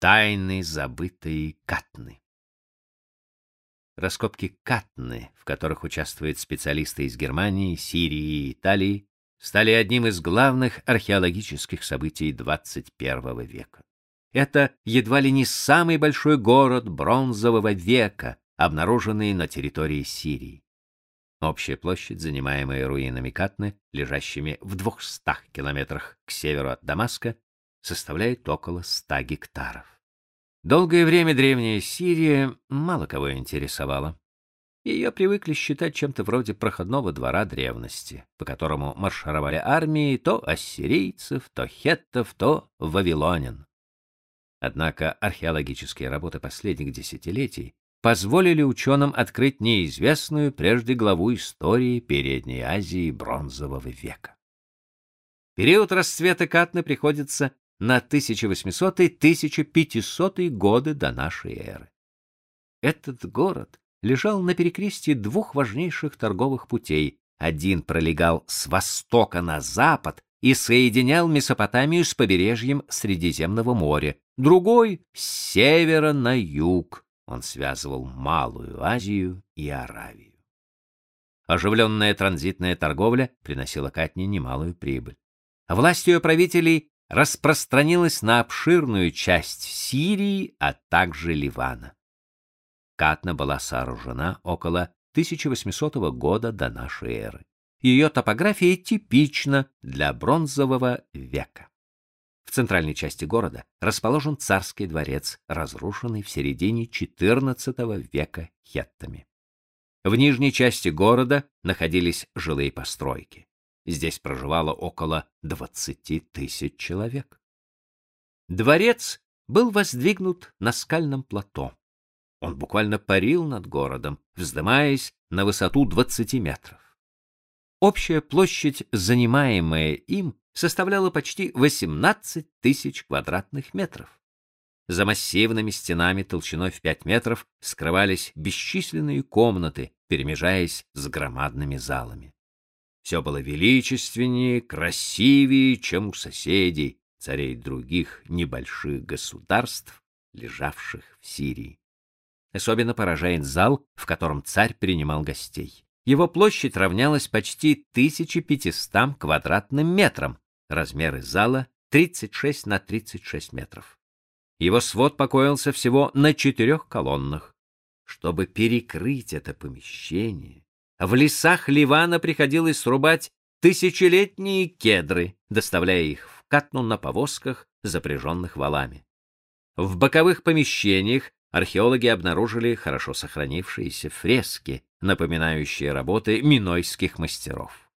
Тайны забытой Катны. Раскопки Катны, в которых участвуют специалисты из Германии, Сирии и Италии, стали одним из главных археологических событий 21 века. Это едва ли не самый большой город бронзового века, обнаруженный на территории Сирии. Общая площадь, занимаемая руинами Катны, лежащими в 200 километрах к северу от Дамаска, составляет около 100 гектаров. Долгое время древняя Сирия мало кого интересовала. Ее привыкли считать чем-то вроде проходного двора древности, по которому маршировали армии то ассирийцев, то хеттов, то вавилонян. Однако археологические работы последних десятилетий позволили ученым открыть неизвестную прежде главу истории Передней Азии бронзового века. Период расцвета Катны приходится на 1800-1500 годы до нашей эры. Этот город лежал на перекрестии двух важнейших торговых путей. Один пролегал с востока на запад и соединял Месопотамию с побережьем Средиземного моря, другой — с севера на юг, он связывал Малую Азию и Аравию. Оживленная транзитная торговля приносила Катне немалую прибыль. Власть ее правителей распространилась на обширную часть Сирии, а также Ливана. Катна была сооружена около 1800 года до нашей эры. Ее топография типична для бронзового века. В центральной части города расположен царский дворец, разрушенный в середине XIV века хеттами. В нижней части города находились жилые постройки. Здесь проживало около 20 тысяч человек. Дворец был воздвигнут на скальном плато. Он буквально парил над городом, вздымаясь на высоту 20 метров. Общая площадь, занимаемая им, составляла почти 18 тысяч квадратных метров. За массивными стенами толщиной в 5 метров скрывались бесчисленные комнаты, перемежаясь с громадными залами. Все было величественнее, красивее, чем у соседей, царей других небольших государств, лежавших в Сирии. Особенно поражает зал, в котором царь принимал гостей. Его площадь равнялась почти 1500 квадратным метрам, размеры зала 36 на 36 метров. Его свод покоился всего на четырех колоннах. Чтобы перекрыть это помещение, в лесах Ливана приходилось срубать тысячелетние кедры, доставляя их в Катну на повозках, запряженных валами. В боковых помещениях археологи обнаружили хорошо сохранившиеся фрески, напоминающие работы минойских мастеров.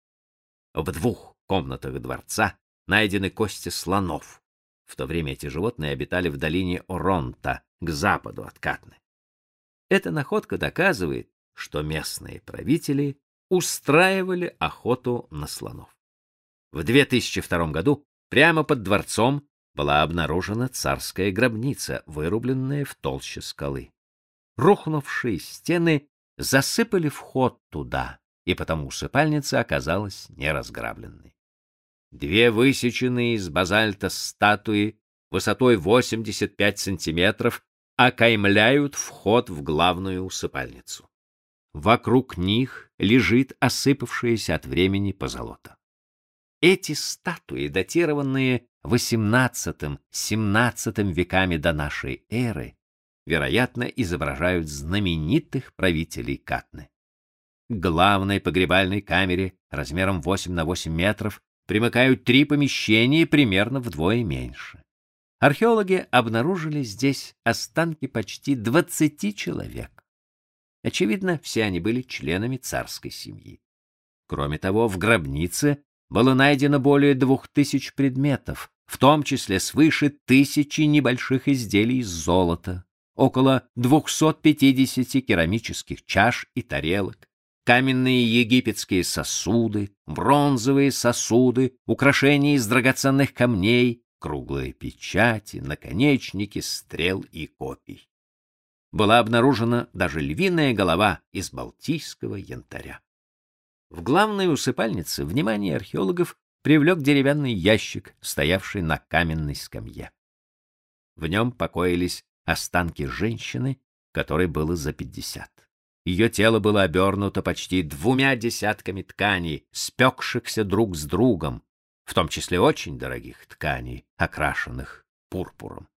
В двух комнатах дворца найдены кости слонов. В то время эти животные обитали в долине Оронта, к западу от Катны. Эта находка доказывает, что местные правители устраивали охоту на слонов. В 2002 году прямо под дворцом была обнаружена царская гробница, вырубленная в толще скалы. Рухнувшие стены засыпали вход туда, и потому усыпальница оказалась неразграбленной. Две высеченные из базальта статуи высотой 85 сантиметров окаймляют вход в главную усыпальницу. Вокруг них лежит осыпавшееся от времени позолота. Эти статуи, датированные XVIII-XVII веками до нашей эры, вероятно, изображают знаменитых правителей Катны. К главной погребальной камере размером 8 на 8 метров примыкают три помещения примерно вдвое меньше. Археологи обнаружили здесь останки почти 20 человек. Очевидно, все они были членами царской семьи. Кроме того, в гробнице было найдено более двух тысяч предметов, в том числе свыше тысячи небольших изделий из золота, около 250 керамических чаш и тарелок, каменные египетские сосуды, бронзовые сосуды, украшения из драгоценных камней, круглые печати, наконечники стрел и копий была обнаружена даже львиная голова из балтийского янтаря. В главной усыпальнице внимание археологов привлек деревянный ящик, стоявший на каменной скамье. В нем покоились останки женщины, которой было за пятьдесят. Ее тело было обернуто почти двумя десятками тканей, спекшихся друг с другом, в том числе очень дорогих тканей, окрашенных пурпуром.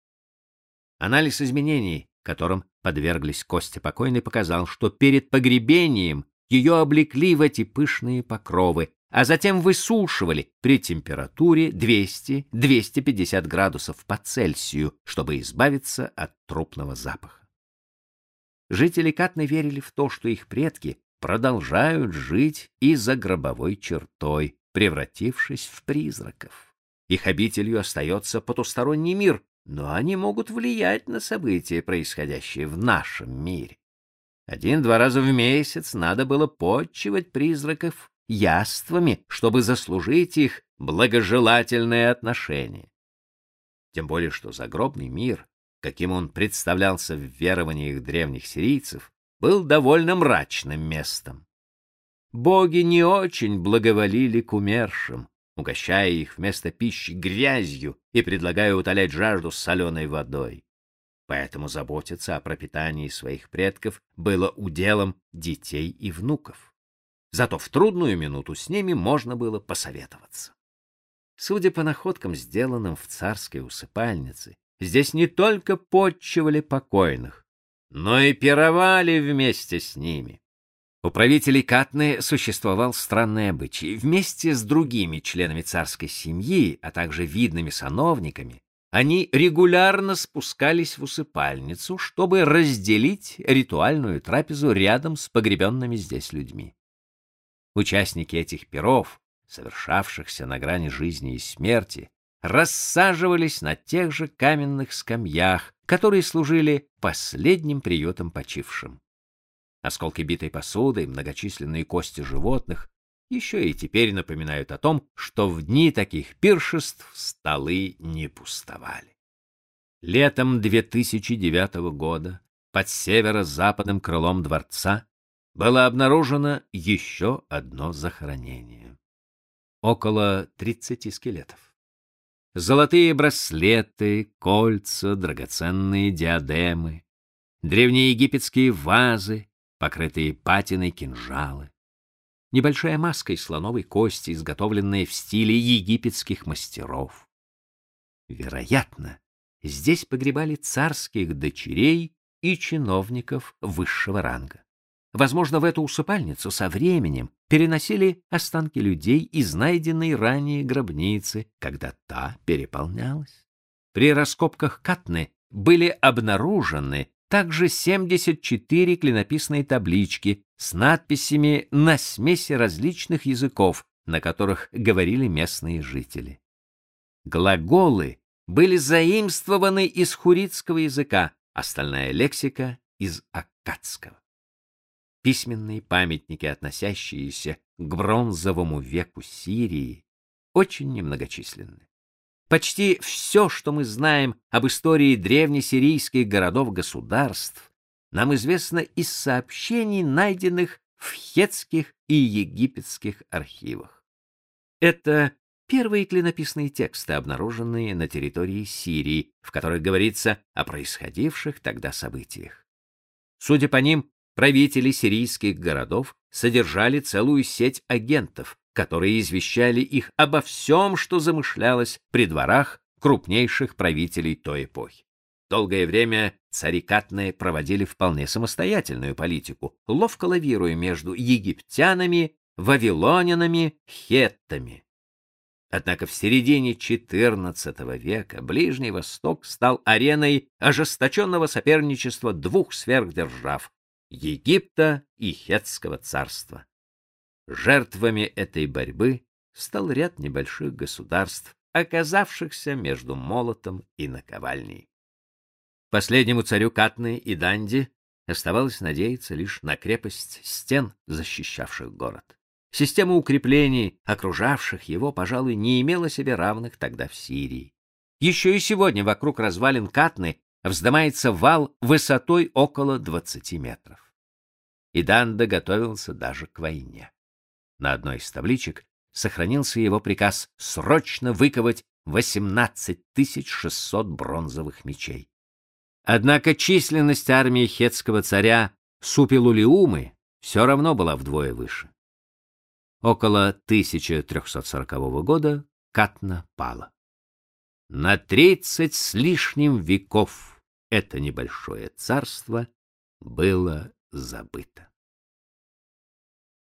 Анализ изменений, которым подверглись кости покойной, показал, что перед погребением ее облекли в эти пышные покровы, а затем высушивали при температуре 200-250 градусов по Цельсию, чтобы избавиться от трупного запаха. Жители Катны верили в то, что их предки продолжают жить и за гробовой чертой, превратившись в призраков. Их обителью остается потусторонний мир, но они могут влиять на события, происходящие в нашем мире. Один-два раза в месяц надо было подчивать призраков яствами, чтобы заслужить их благожелательное отношение. Тем более, что загробный мир каким он представлялся в верованиях древних сирийцев, был довольно мрачным местом. Боги не очень благоволили к умершим, угощая их вместо пищи грязью и предлагая утолять жажду соленой водой. Поэтому заботиться о пропитании своих предков было уделом детей и внуков. Зато в трудную минуту с ними можно было посоветоваться. Судя по находкам, сделанным в царской усыпальнице, Здесь не только подчивали покойных, но и пировали вместе с ними. У правителей Катны существовал странный обычай. Вместе с другими членами царской семьи, а также видными сановниками, они регулярно спускались в усыпальницу, чтобы разделить ритуальную трапезу рядом с погребенными здесь людьми. Участники этих пиров, совершавшихся на грани жизни и смерти, рассаживались на тех же каменных скамьях, которые служили последним приютом почившим. Осколки битой посуды, многочисленные кости животных еще и теперь напоминают о том, что в дни таких пиршеств столы не пустовали. Летом 2009 года под северо-западным крылом дворца было обнаружено еще одно захоронение. Около 30 скелетов. Золотые браслеты, кольца, драгоценные диадемы, древние египетские вазы, покрытые патиной кинжалы, небольшая маска из слоновой кости, изготовленная в стиле египетских мастеров. Вероятно, здесь погребали царских дочерей и чиновников высшего ранга. Возможно, в эту усыпальницу со временем переносили останки людей из найденной ранее гробницы, когда та переполнялась. При раскопках Катны были обнаружены также 74 клинописные таблички с надписями на смеси различных языков, на которых говорили местные жители. Глаголы были заимствованы из хуритского языка, остальная лексика — из аккадского письменные памятники, относящиеся к бронзовому веку Сирии, очень немногочисленны. Почти все, что мы знаем об истории древнесирийских городов-государств, нам известно из сообщений, найденных в хетских и египетских архивах. Это первые клинописные тексты, обнаруженные на территории Сирии, в которых говорится о происходивших тогда событиях. Судя по ним, правители сирийских городов содержали целую сеть агентов, которые извещали их обо всем, что замышлялось при дворах крупнейших правителей той эпохи. Долгое время цари Катны проводили вполне самостоятельную политику, ловко лавируя между египтянами, вавилонянами, хеттами. Однако в середине XIV века Ближний Восток стал ареной ожесточенного соперничества двух сверхдержав Египта и Хетского царства. Жертвами этой борьбы стал ряд небольших государств, оказавшихся между молотом и наковальней. Последнему царю Катны и Данди оставалось надеяться лишь на крепость стен, защищавших город. Система укреплений, окружавших его, пожалуй, не имела себе равных тогда в Сирии. Еще и сегодня вокруг развалин Катны вздымается вал высотой около 20 метров. И Данда готовился даже к войне. На одной из табличек сохранился его приказ срочно выковать 18 600 бронзовых мечей. Однако численность армии хетского царя Супилулиумы все равно была вдвое выше. Около 1340 года Катна пала. На тридцать с лишним веков это небольшое царство было забыто.